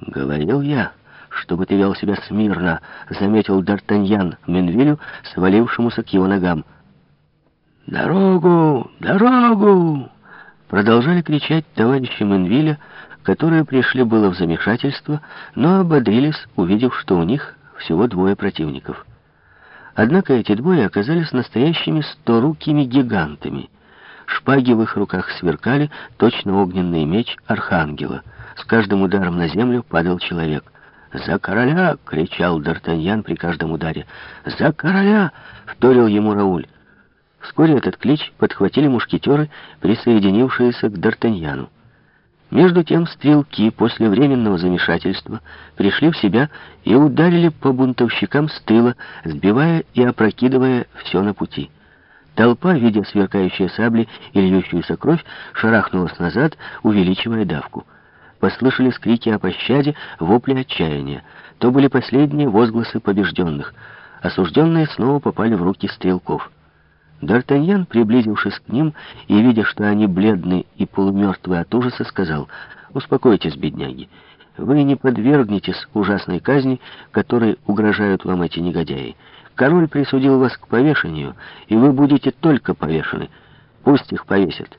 «Говорил я, чтобы ты вел себя смирно», — заметил Д'Артаньян Менвилю, свалившемуся к его ногам. «Дорогу! Дорогу!» Продолжали кричать товарищи Менвиля, которые пришли было в замешательство, но ободрились, увидев, что у них всего двое противников. Однако эти двое оказались настоящими сторукими гигантами. Шпаги в их руках сверкали, точно огненный меч архангела. С каждым ударом на землю падал человек. «За короля!» — кричал Д'Артаньян при каждом ударе. «За короля!» — вторил ему Рауль. Вскоре этот клич подхватили мушкетеры, присоединившиеся к Д'Артаньяну. Между тем стрелки после временного замешательства пришли в себя и ударили по бунтовщикам с тыла, сбивая и опрокидывая все на пути. Толпа, видя сверкающие сабли и льющуюся кровь, шарахнулась назад, увеличивая давку. Послышались крики о пощаде, вопли отчаяния. То были последние возгласы побежденных. Осужденные снова попали в руки стрелков. Д'Артаньян, приблизившись к ним и видя, что они бледны и полумертвы от ужаса, сказал, «Успокойтесь, бедняги, вы не подвергнетесь ужасной казни, которой угрожают вам эти негодяи. Король присудил вас к повешению, и вы будете только повешены. Пусть их повесят».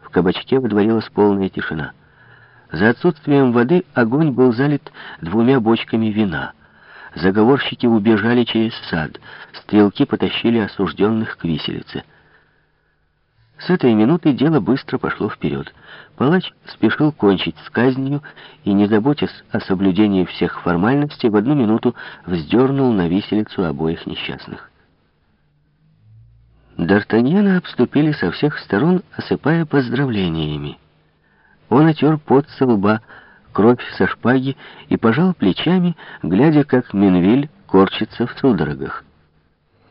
В кабачке водворилась полная тишина. За отсутствием воды огонь был залит двумя бочками вина — Заговорщики убежали через сад. Стрелки потащили осужденных к виселице. С этой минуты дело быстро пошло вперед. Палач спешил кончить с казнью и, не заботясь о соблюдении всех формальностей, в одну минуту вздернул на виселицу обоих несчастных. Д'Артаньяна обступили со всех сторон, осыпая поздравлениями. Он отер пот со лба, кровь со шпаги и пожал плечами, глядя, как Минвиль корчится в судорогах.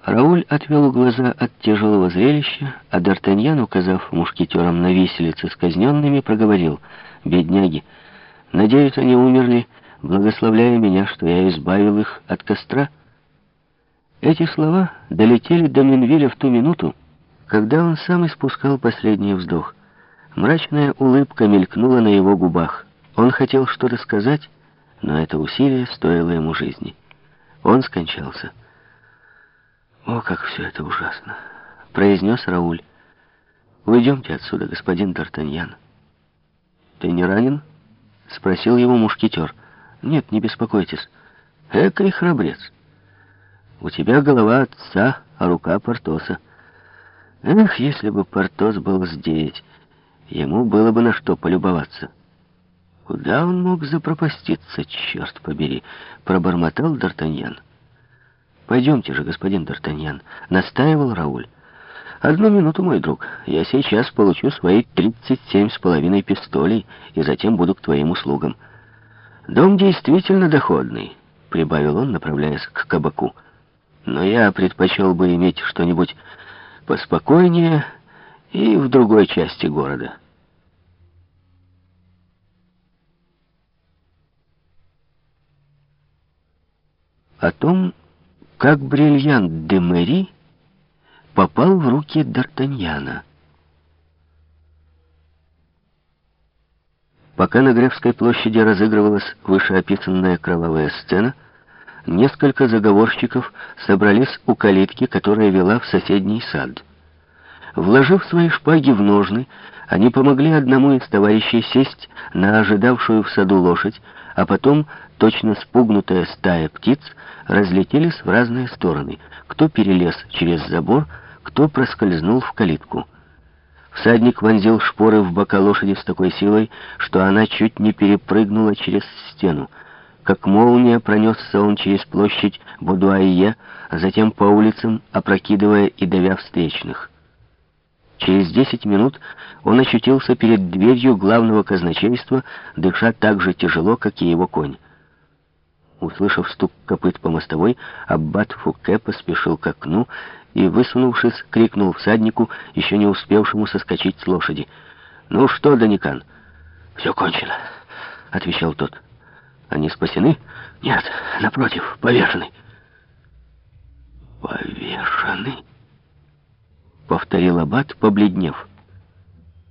Рауль отвел глаза от тяжелого зрелища, а Д'Артаньян, указав мушкетерам на виселице с казненными, проговорил, «Бедняги, надеюсь, они умерли, благословляя меня, что я избавил их от костра». Эти слова долетели до Минвиля в ту минуту, когда он сам испускал последний вздох. Мрачная улыбка мелькнула на его губах. Он хотел что-то сказать, но это усилие стоило ему жизни. Он скончался. «О, как все это ужасно!» — произнес Рауль. «Уйдемте отсюда, господин Д'Артаньян». «Ты не ранен?» — спросил его мушкетер. «Нет, не беспокойтесь. Экой храбрец. У тебя голова отца, а рука Портоса. Эх, если бы Портос был здесь, ему было бы на что полюбоваться». Куда он мог запропаститься, черт побери, пробормотал Д'Артаньян. «Пойдемте же, господин Д'Артаньян», — настаивал Рауль. «Одну минуту, мой друг. Я сейчас получу свои тридцать семь с половиной пистолей и затем буду к твоим услугам. Дом действительно доходный», — прибавил он, направляясь к кабаку. «Но я предпочел бы иметь что-нибудь поспокойнее и в другой части города». о том, как бриллиант де Мэри попал в руки Д'Артаньяна. Пока на Гревской площади разыгрывалась вышеописанная кровавая сцена, несколько заговорщиков собрались у калитки, которая вела в соседний сад. Вложив свои шпаги в ножны, они помогли одному из товарищей сесть на ожидавшую в саду лошадь, а потом, точно спугнутая стая птиц, разлетелись в разные стороны. Кто перелез через забор, кто проскользнул в калитку. Всадник вонзил шпоры в бока лошади с такой силой, что она чуть не перепрыгнула через стену. Как молния пронесся он через площадь Будуайе, а затем по улицам, опрокидывая и давя встречных. Через десять минут он очутился перед дверью главного казначейства, дыша так же тяжело, как и его конь. Услышав стук копыт по мостовой, аббат Фуке поспешил к окну и, высунувшись, крикнул всаднику, еще не успевшему соскочить с лошади. «Ну что, Даникан?» «Все кончено», — отвечал тот. «Они спасены?» «Нет, напротив, повешены». «Повешены?» — повторил аббат, побледнев.